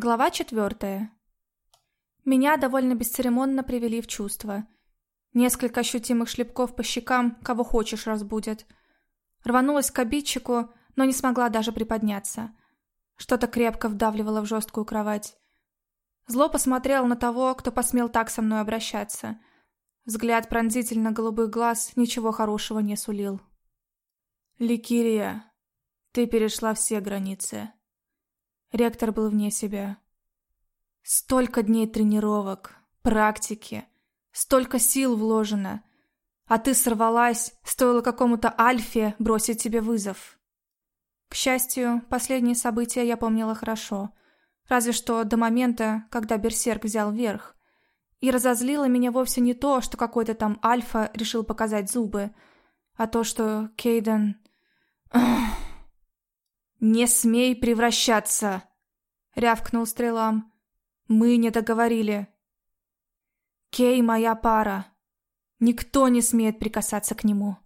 Глава четвертая. Меня довольно бесцеремонно привели в чувство. Несколько ощутимых шлепков по щекам, кого хочешь разбудят. Рванулась к обидчику, но не смогла даже приподняться. Что-то крепко вдавливало в жесткую кровать. Зло посмотрел на того, кто посмел так со мной обращаться. Взгляд пронзительно голубых глаз ничего хорошего не сулил. «Ликирия, ты перешла все границы», Ректор был вне себя. Столько дней тренировок, практики, столько сил вложено. А ты сорвалась, стоило какому-то Альфе бросить тебе вызов. К счастью, последние события я помнила хорошо. Разве что до момента, когда Берсерк взял верх. И разозлило меня вовсе не то, что какой-то там Альфа решил показать зубы, а то, что Кейден... «Не смей превращаться!» — рявкнул стрелам. «Мы не договорили. Кей моя пара. Никто не смеет прикасаться к нему.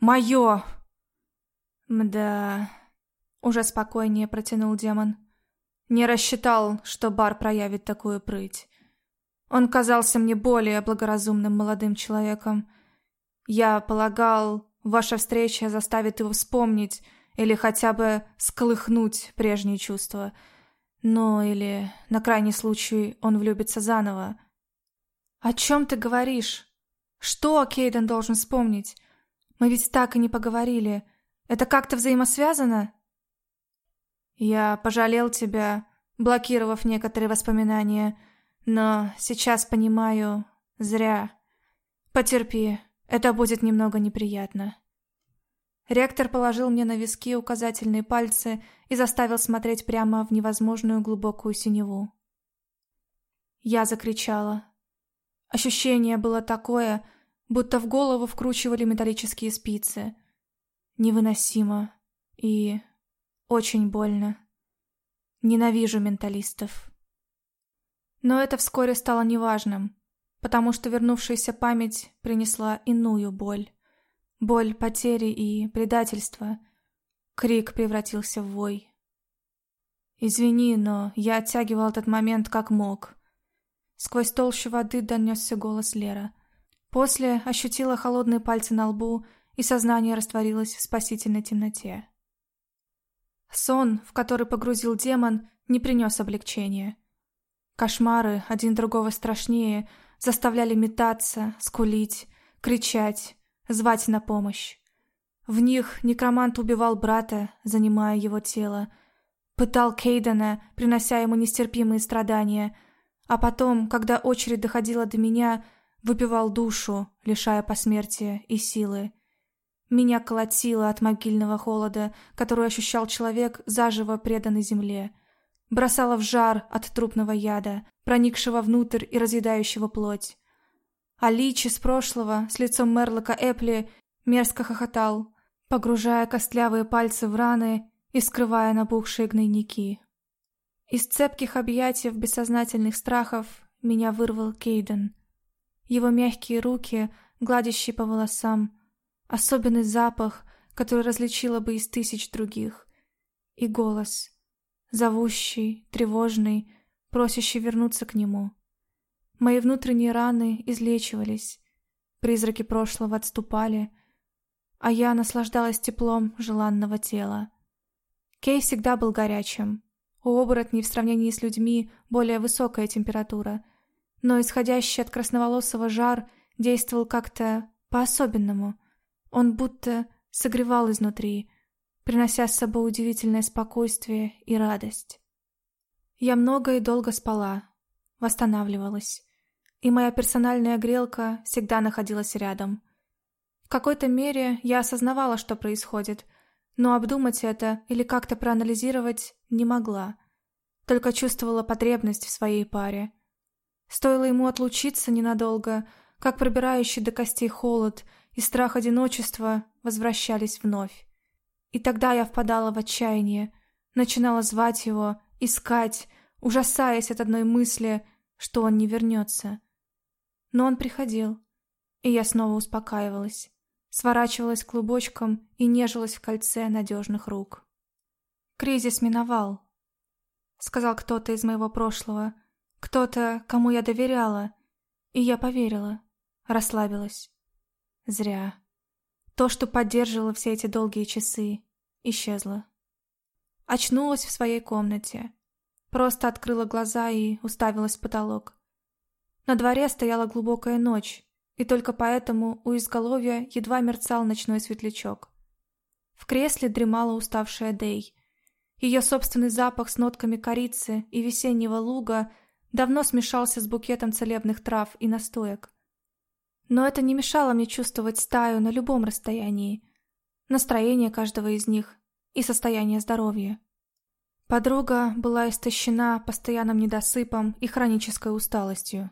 Мое!» «Мда...» — уже спокойнее протянул демон. Не рассчитал, что бар проявит такую прыть. Он казался мне более благоразумным молодым человеком. Я полагал, ваша встреча заставит его вспомнить или хотя бы сколыхнуть прежние чувства. Ну, или, на крайний случай, он влюбится заново. «О чем ты говоришь? Что Кейден должен вспомнить? Мы ведь так и не поговорили. Это как-то взаимосвязано?» «Я пожалел тебя, блокировав некоторые воспоминания, но сейчас понимаю, зря. Потерпи, это будет немного неприятно». Ректор положил мне на виски указательные пальцы и заставил смотреть прямо в невозможную глубокую синеву. Я закричала. Ощущение было такое, будто в голову вкручивали металлические спицы. Невыносимо и очень больно. Ненавижу менталистов. Но это вскоре стало неважным, потому что вернувшаяся память принесла иную боль. Боль потери и предательства. Крик превратился в вой. «Извини, но я оттягивал этот момент как мог». Сквозь толщу воды донесся голос Лера. После ощутила холодные пальцы на лбу, и сознание растворилось в спасительной темноте. Сон, в который погрузил демон, не принес облегчения. Кошмары, один другого страшнее, заставляли метаться, скулить, кричать, звать на помощь. В них некромант убивал брата, занимая его тело, пытал Кейдена, принося ему нестерпимые страдания, а потом, когда очередь доходила до меня, выпивал душу, лишая посмертия и силы. Меня колотило от могильного холода, который ощущал человек, заживо преданный земле. Бросало в жар от трупного яда, проникшего внутрь и разъедающего плоть. А Лич из прошлого с лицом Мерлока Эпли мерзко хохотал, погружая костлявые пальцы в раны и скрывая набухшие гнойники. Из цепких объятий бессознательных страхов меня вырвал Кейден. Его мягкие руки, гладящие по волосам, особенный запах, который различила бы из тысяч других, и голос, зовущий, тревожный, просящий вернуться к нему. Мои внутренние раны излечивались, призраки прошлого отступали, а я наслаждалась теплом желанного тела. Кей всегда был горячим. У оборотней в сравнении с людьми более высокая температура, но исходящий от красноволосого жар действовал как-то по-особенному. Он будто согревал изнутри, принося с собой удивительное спокойствие и радость. Я много и долго спала, восстанавливалась и моя персональная грелка всегда находилась рядом. В какой-то мере я осознавала, что происходит, но обдумать это или как-то проанализировать не могла. Только чувствовала потребность в своей паре. Стоило ему отлучиться ненадолго, как пробирающий до костей холод и страх одиночества возвращались вновь. И тогда я впадала в отчаяние, начинала звать его, искать, ужасаясь от одной мысли, что он не вернется. Но он приходил, и я снова успокаивалась, сворачивалась клубочком и нежилась в кольце надежных рук. Кризис миновал. — сказал кто-то из моего прошлого. Кто-то, кому я доверяла. И я поверила. Расслабилась. Зря. То, что поддерживало все эти долгие часы, исчезло. Очнулась в своей комнате. Просто открыла глаза и уставилась в потолок. На дворе стояла глубокая ночь, и только поэтому у изголовья едва мерцал ночной светлячок. В кресле дремала уставшая Дей. Ее собственный запах с нотками корицы и весеннего луга давно смешался с букетом целебных трав и настоек. Но это не мешало мне чувствовать стаю на любом расстоянии, настроение каждого из них и состояние здоровья. Подруга была истощена постоянным недосыпом и хронической усталостью.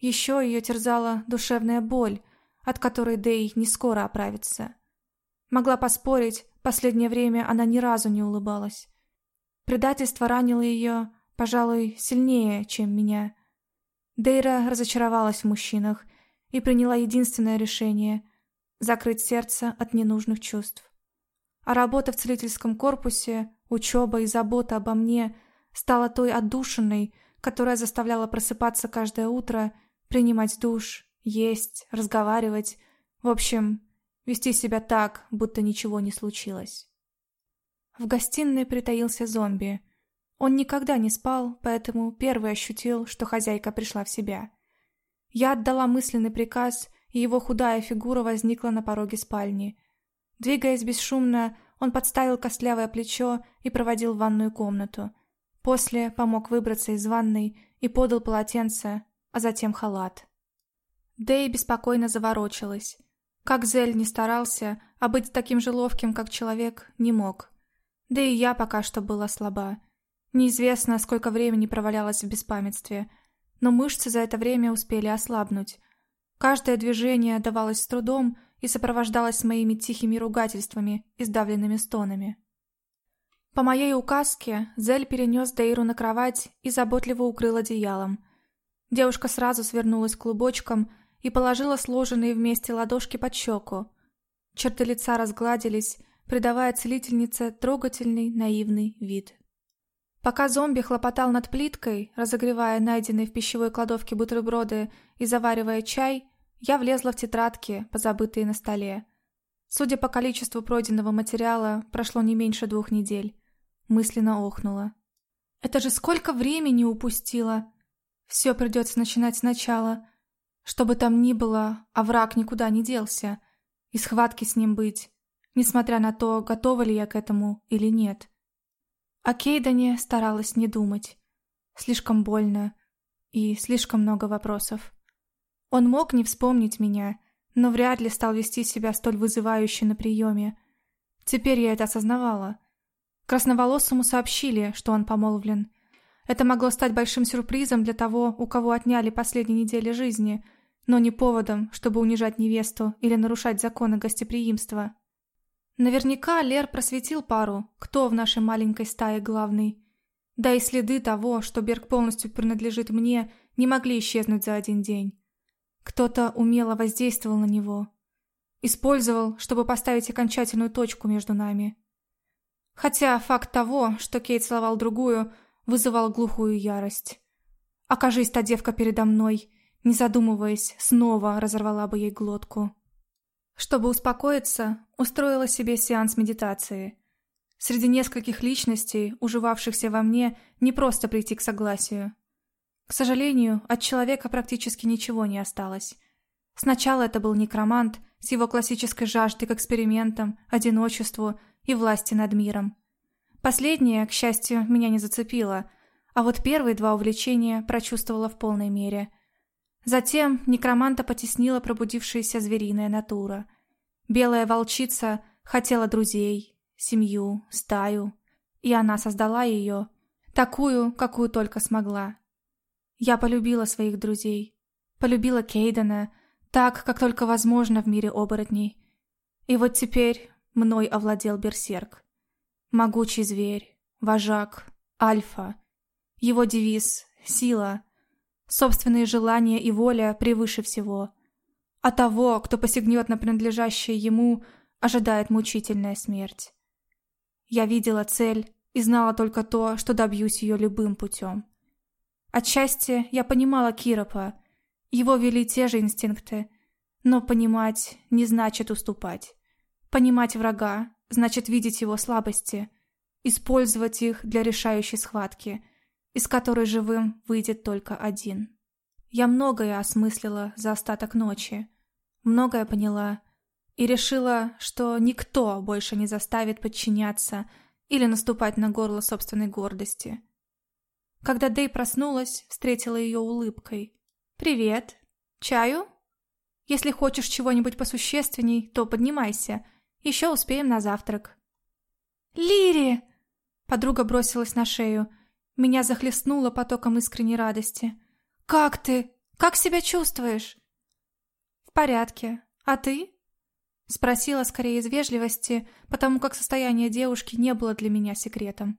Еще ее терзала душевная боль, от которой Дэй не скоро оправится. Могла поспорить, последнее время она ни разу не улыбалась. Предательство ранило ее, пожалуй, сильнее, чем меня. Дейра разочаровалась в мужчинах и приняла единственное решение — закрыть сердце от ненужных чувств. А работа в целительском корпусе, учеба и забота обо мне стала той отдушиной, которая заставляла просыпаться каждое утро, принимать душ, есть, разговаривать, в общем, вести себя так, будто ничего не случилось. В гостиной притаился зомби. Он никогда не спал, поэтому первый ощутил, что хозяйка пришла в себя. Я отдала мысленный приказ, и его худая фигура возникла на пороге спальни. Двигаясь бесшумно, он подставил костлявое плечо и проводил в ванную комнату. После помог выбраться из ванной и подал полотенце, а затем халат. Дэй беспокойно заворочилась. Как Зель не старался, а быть таким же ловким, как человек, не мог. Да и я пока что была слаба. Неизвестно, сколько времени провалялась в беспамятстве, но мышцы за это время успели ослабнуть. Каждое движение давалось с трудом и сопровождалось моими тихими ругательствами и сдавленными стонами. По моей указке Зель перенес Дейру на кровать и заботливо укрыл одеялом. Девушка сразу свернулась клубочком и положила сложенные вместе ладошки под щеку. Черты лица разгладились, придавая целительнице трогательный, наивный вид. Пока зомби хлопотал над плиткой, разогревая найденные в пищевой кладовке бутерброды и заваривая чай, я влезла в тетрадки, позабытые на столе. Судя по количеству пройденного материала, прошло не меньше двух недель. Мысленно охнула. Это же сколько времени упустила! Все придется начинать сначала. Что бы там ни было, а враг никуда не делся. И схватки с ним быть, несмотря на то, готова ли я к этому или нет. О Кейдане старалась не думать. Слишком больно и слишком много вопросов. Он мог не вспомнить меня, но вряд ли стал вести себя столь вызывающе на приеме. Теперь я это осознавала. Красноволосому сообщили, что он помолвлен. Это могло стать большим сюрпризом для того, у кого отняли последние недели жизни, но не поводом, чтобы унижать невесту или нарушать законы гостеприимства. Наверняка Лер просветил пару, кто в нашей маленькой стае главный. Да и следы того, что Берг полностью принадлежит мне, не могли исчезнуть за один день. Кто-то умело воздействовал на него. Использовал, чтобы поставить окончательную точку между нами. Хотя факт того, что Кейт целовал другую, вызывал глухую ярость. Окажись та девка передо мной, не задумываясь, снова разорвала бы ей глотку. Чтобы успокоиться, устроила себе сеанс медитации. Среди нескольких личностей, уживавшихся во мне, не просто прийти к согласию. К сожалению, от человека практически ничего не осталось. Сначала это был некромант с его классической жаждой к экспериментам, одиночеству и власти над миром. Последнее, к счастью, меня не зацепило, а вот первые два увлечения прочувствовала в полной мере. Затем некроманта потеснила пробудившаяся звериная натура. Белая волчица хотела друзей, семью, стаю, и она создала ее, такую, какую только смогла. Я полюбила своих друзей. Полюбила Кейдена, так, как только возможно в мире оборотней. И вот теперь мной овладел берсерк. Могучий зверь, вожак, альфа. Его девиз — сила. Собственные желания и воля превыше всего. А того, кто посягнет на принадлежащее ему, ожидает мучительная смерть. Я видела цель и знала только то, что добьюсь ее любым путем. Отчасти я понимала Киропа, его вели те же инстинкты, но понимать не значит уступать. Понимать врага значит видеть его слабости, использовать их для решающей схватки, из которой живым выйдет только один. Я многое осмыслила за остаток ночи, многое поняла и решила, что никто больше не заставит подчиняться или наступать на горло собственной гордости. Когда Дэй проснулась, встретила ее улыбкой. «Привет. Чаю? Если хочешь чего-нибудь посущественней, то поднимайся. Еще успеем на завтрак». «Лири!» Подруга бросилась на шею. Меня захлестнуло потоком искренней радости. «Как ты? Как себя чувствуешь?» «В порядке. А ты?» Спросила скорее из вежливости, потому как состояние девушки не было для меня секретом.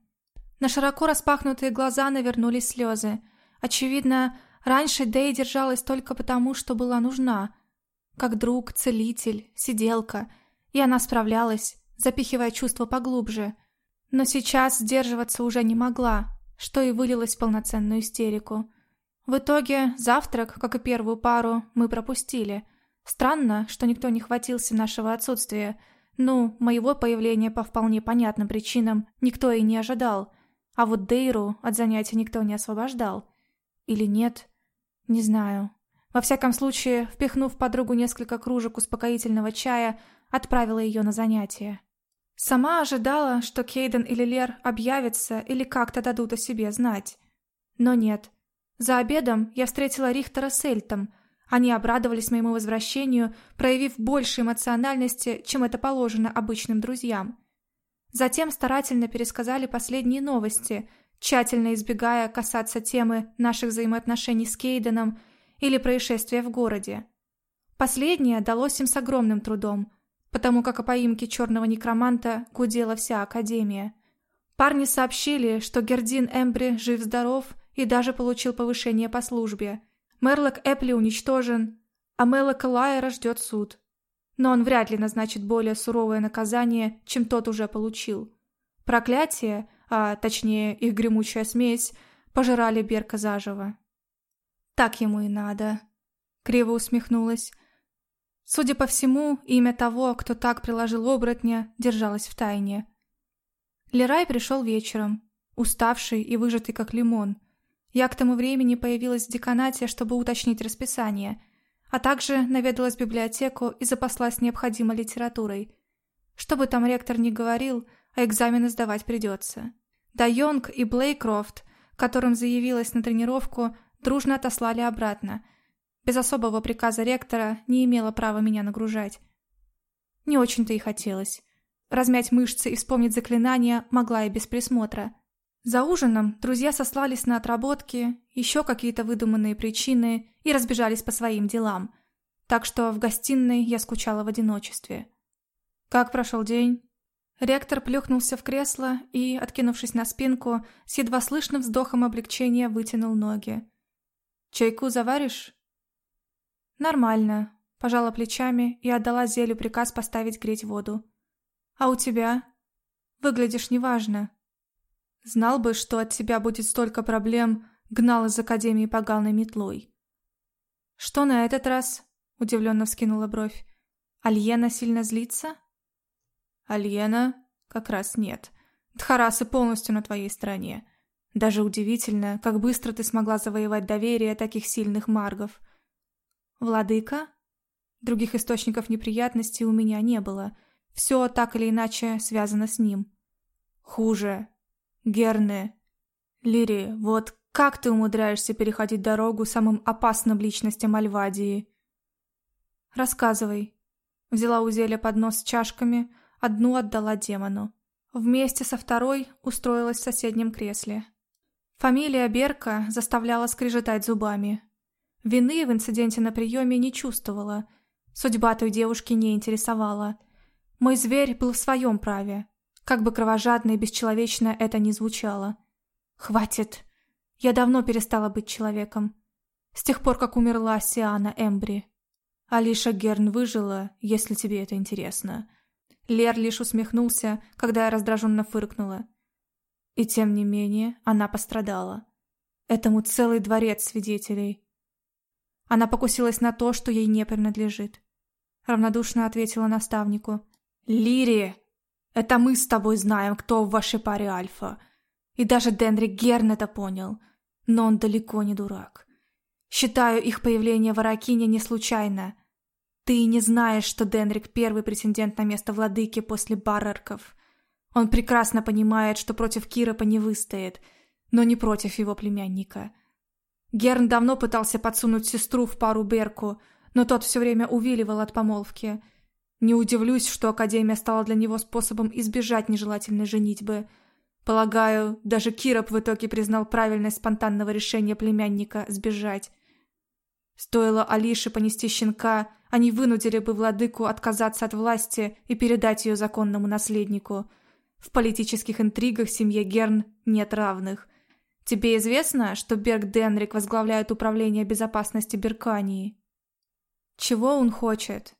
На широко распахнутые глаза навернулись слезы. Очевидно, раньше Дэй держалась только потому, что была нужна. Как друг, целитель, сиделка. И она справлялась, запихивая чувства поглубже. Но сейчас сдерживаться уже не могла, что и вылилось в полноценную истерику. В итоге завтрак, как и первую пару, мы пропустили. Странно, что никто не хватился нашего отсутствия. Ну, моего появления по вполне понятным причинам никто и не ожидал. А вот Дейру от занятий никто не освобождал. Или нет? Не знаю. Во всяком случае, впихнув подругу несколько кружек успокоительного чая, отправила ее на занятия. Сама ожидала, что Кейден или Лер объявятся или как-то дадут о себе знать. Но нет. За обедом я встретила Рихтера с Эльтом. Они обрадовались моему возвращению, проявив больше эмоциональности, чем это положено обычным друзьям. Затем старательно пересказали последние новости, тщательно избегая касаться темы наших взаимоотношений с Кейденом или происшествия в городе. Последнее далось им с огромным трудом, потому как о поимке черного некроманта гудела вся Академия. Парни сообщили, что Гердин Эмбри жив-здоров и даже получил повышение по службе. Мерлок Эпли уничтожен, а Мелока Лайера ждет суд. Но он вряд ли назначит более суровое наказание, чем тот уже получил. Проклятие, а точнее их гремучая смесь, пожирали Берка заживо. «Так ему и надо», — криво усмехнулась. Судя по всему, имя того, кто так приложил оборотня, держалось в тайне. Лерай пришел вечером, уставший и выжатый как лимон — я к тому времени появилась в деканате, чтобы уточнить расписание, а также наведалась в библиотеку и запаслась необходимой литературой. Что бы там ректор ни говорил, а экзамены сдавать придется. Да Йонг и Блейкрофт, которым заявилась на тренировку, дружно отослали обратно. Без особого приказа ректора не имела права меня нагружать. Не очень-то и хотелось. Размять мышцы и вспомнить заклинания могла и без присмотра. За ужином друзья сослались на отработки, еще какие-то выдуманные причины и разбежались по своим делам. Так что в гостиной я скучала в одиночестве. «Как прошел день?» Ректор плюхнулся в кресло и, откинувшись на спинку, с едва слышным вздохом облегчения вытянул ноги. «Чайку заваришь?» «Нормально», — пожала плечами и отдала Зелю приказ поставить греть воду. «А у тебя?» «Выглядишь неважно». Знал бы, что от тебя будет столько проблем, гнал из академии поганой метлой. Что на этот раз? Удивленно вскинула бровь. Альена сильно злится? Альена? Как раз нет. Дхарасы полностью на твоей стороне. Даже удивительно, как быстро ты смогла завоевать доверие таких сильных маргов. Владыка? Других источников неприятностей у меня не было. Все так или иначе связано с ним. Хуже. Герне, Лири, вот как ты умудряешься переходить дорогу самым опасным личностям Альвадии? Рассказывай. Взяла у зелья поднос с чашками, одну отдала демону. Вместе со второй устроилась в соседнем кресле. Фамилия Берка заставляла скрежетать зубами. Вины в инциденте на приеме не чувствовала. Судьба той девушки не интересовала. Мой зверь был в своем праве. Как бы кровожадно и бесчеловечно это ни звучало. Хватит. Я давно перестала быть человеком. С тех пор, как умерла Сиана Эмбри. Алиша Герн выжила, если тебе это интересно. Лер лишь усмехнулся, когда я раздраженно фыркнула. И тем не менее она пострадала. Этому целый дворец свидетелей. Она покусилась на то, что ей не принадлежит. Равнодушно ответила наставнику. «Лири, это мы с тобой знаем, кто в вашей паре Альфа. И даже Денрик Герн это понял. Но он далеко не дурак. Считаю их появление в Аракине не случайно. Ты не знаешь, что Денрик первый претендент на место владыки после Баррерков. Он прекрасно понимает, что против Киропа не выстоит, но не против его племянника. Герн давно пытался подсунуть сестру в пару Берку, но тот все время увиливал от помолвки. Не удивлюсь, что Академия стала для него способом избежать нежелательной женитьбы. Полагаю, даже Кироп в итоге признал правильность спонтанного решения племянника сбежать. Стоило Алише понести щенка, они вынудили бы владыку отказаться от власти и передать ее законному наследнику. В политических интригах семье Герн нет равных. Тебе известно, что Берг Денрик возглавляет управление безопасности Беркании? Чего он хочет?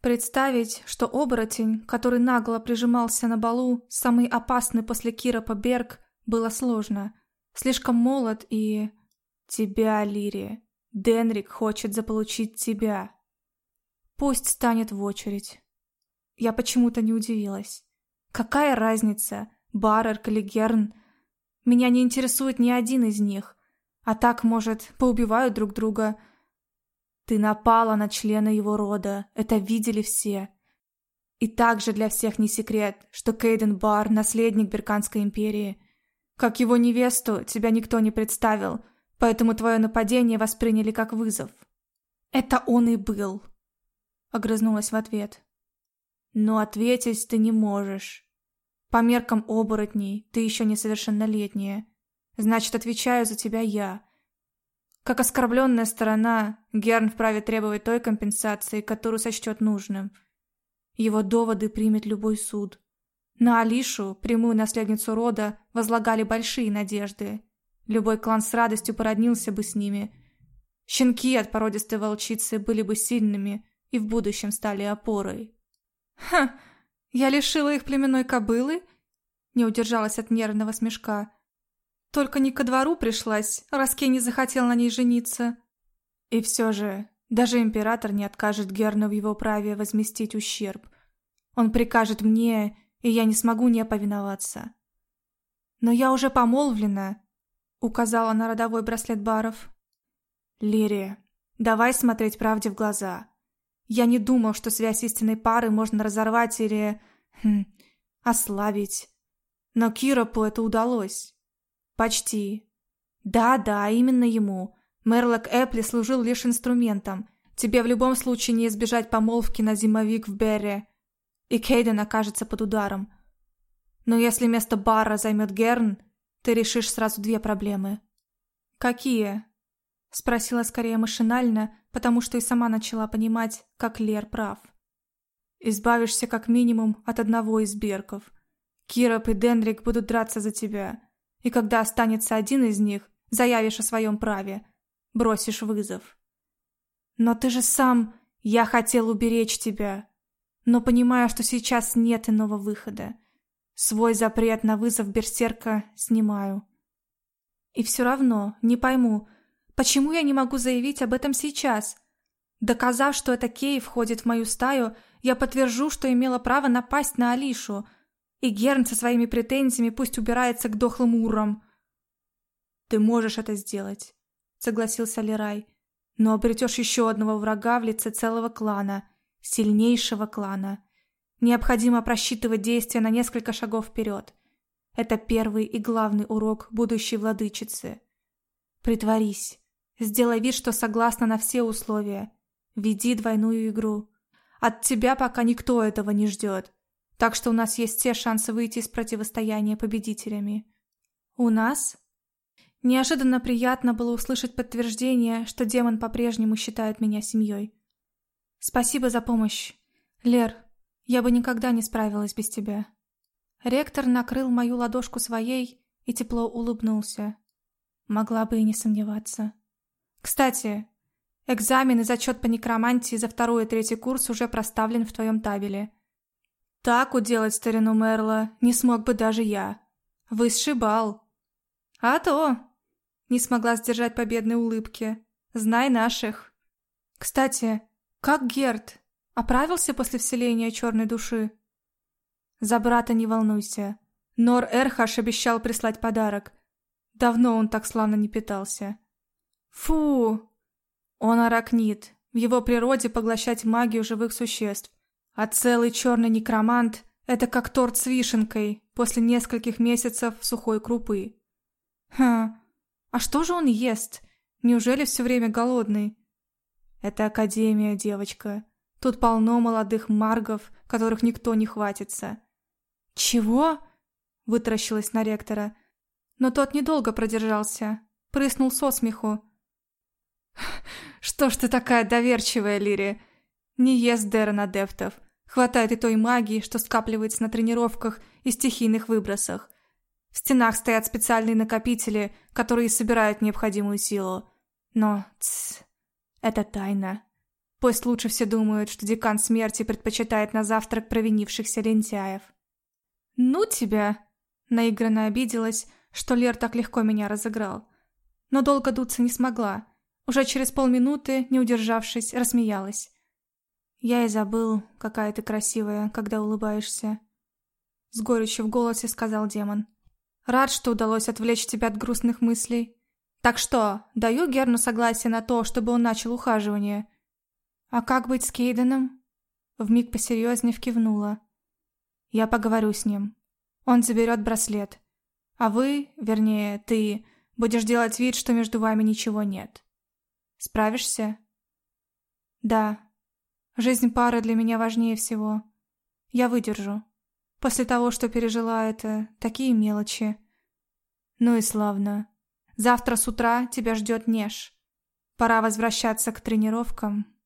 Представить, что оборотень, который нагло прижимался на балу, самый опасный после Киропа Берг, было сложно. Слишком молод и... Тебя, Лири. Денрик хочет заполучить тебя. Пусть станет в очередь. Я почему-то не удивилась. Какая разница, Баррерк или Герн? Меня не интересует ни один из них. А так, может, поубивают друг друга. Ты напала на члена его рода, это видели все. И также для всех не секрет, что Кейден Бар – наследник Берканской империи. Как его невесту тебя никто не представил, поэтому твое нападение восприняли как вызов. Это он и был. Огрызнулась в ответ. Но ответить ты не можешь. По меркам оборотней ты еще несовершеннолетняя. Значит, отвечаю за тебя я. Как оскорбленная сторона, Герн вправе требовать той компенсации, которую сочтет нужным. Его доводы примет любой суд. На Алишу, прямую наследницу рода, возлагали большие надежды. Любой клан с радостью породнился бы с ними. Щенки от породистой волчицы были бы сильными, и в будущем стали опорой. «Ха! Я лишила их племенной кобылы?» Не удержалась от нервного смешка. «Только не ко двору пришлась, раз Кей не захотел на ней жениться». И все же, даже император не откажет Герну в его праве возместить ущерб. Он прикажет мне, и я не смогу не повиноваться. «Но я уже помолвлена», — указала на родовой браслет баров. «Лирия, давай смотреть правде в глаза. Я не думал, что связь истинной пары можно разорвать или... Хм, ослабить. Но Киропу это удалось. Почти. Да-да, именно ему. Мерлок Эпли служил лишь инструментом. Тебе в любом случае не избежать помолвки на зимовик в Берре. И Кейден окажется под ударом. Но если место Барра займет Герн, ты решишь сразу две проблемы. Какие? Спросила скорее машинально, потому что и сама начала понимать, как Лер прав. Избавишься как минимум от одного из берков. Кироп и Денрик будут драться за тебя. И когда останется один из них, заявишь о своем праве. Бросишь вызов. Но ты же сам... Я хотел уберечь тебя. Но понимаю, что сейчас нет иного выхода. Свой запрет на вызов берсерка снимаю. И все равно не пойму, Почему я не могу заявить об этом сейчас? Доказав, что это Кей входит в мою стаю, я подтвержу, что имела право напасть на Алишу. И Герн со своими претензиями пусть убирается к дохлым урам. «Ты можешь это сделать», — согласился Лерай. «Но обретешь еще одного врага в лице целого клана, сильнейшего клана. Необходимо просчитывать действия на несколько шагов вперед. Это первый и главный урок будущей владычицы. Притворись, Сделай вид, что согласна на все условия. Веди двойную игру. От тебя пока никто этого не ждет. Так что у нас есть все шансы выйти из противостояния победителями. У нас? Неожиданно приятно было услышать подтверждение, что демон по-прежнему считает меня семьей. Спасибо за помощь. Лер, я бы никогда не справилась без тебя. Ректор накрыл мою ладошку своей и тепло улыбнулся. Могла бы и не сомневаться. Кстати, экзамен и зачет по некромантии за второй и третий курс уже проставлен в твоем табеле. Так уделать старину Мерла не смог бы даже я. Высший бал. А то! Не смогла сдержать победной улыбки. Знай наших. Кстати, как Герд? Оправился после вселения черной души? За брата не волнуйся. Нор Эрхаш обещал прислать подарок. Давно он так славно не питался. Фу! Он аракнит. В его природе поглощать магию живых существ. А целый черный некромант – это как торт с вишенкой после нескольких месяцев сухой крупы. Хм, а что же он ест? Неужели все время голодный? Это академия, девочка. Тут полно молодых маргов, которых никто не хватится. Чего? Вытаращилась на ректора. Но тот недолго продержался. Прыснул со смеху. Что ж ты такая доверчивая, Лири? Не ест Дерен адептов. Хватает и той магии, что скапливается на тренировках и стихийных выбросах. В стенах стоят специальные накопители, которые собирают необходимую силу. Но, тссс, это тайна. Пусть лучше все думают, что декан смерти предпочитает на завтрак провинившихся лентяев. «Ну тебя!» Наигранно обиделась, что Лер так легко меня разыграл. Но долго дуться не смогла. Уже через полминуты, не удержавшись, рассмеялась. «Я и забыл, какая ты красивая, когда улыбаешься», — с горечью в голосе сказал демон. «Рад, что удалось отвлечь тебя от грустных мыслей. Так что, даю Герну согласие на то, чтобы он начал ухаживание. А как быть с Кейденом?» Вмиг посерьезнее кивнула. «Я поговорю с ним. Он заберет браслет. А вы, вернее, ты, будешь делать вид, что между вами ничего нет. Справишься?» «Да», Жизнь пары для меня важнее всего. Я выдержу. После того, что пережила это, такие мелочи. Ну и славно. Завтра с утра тебя ждет Неж. Пора возвращаться к тренировкам.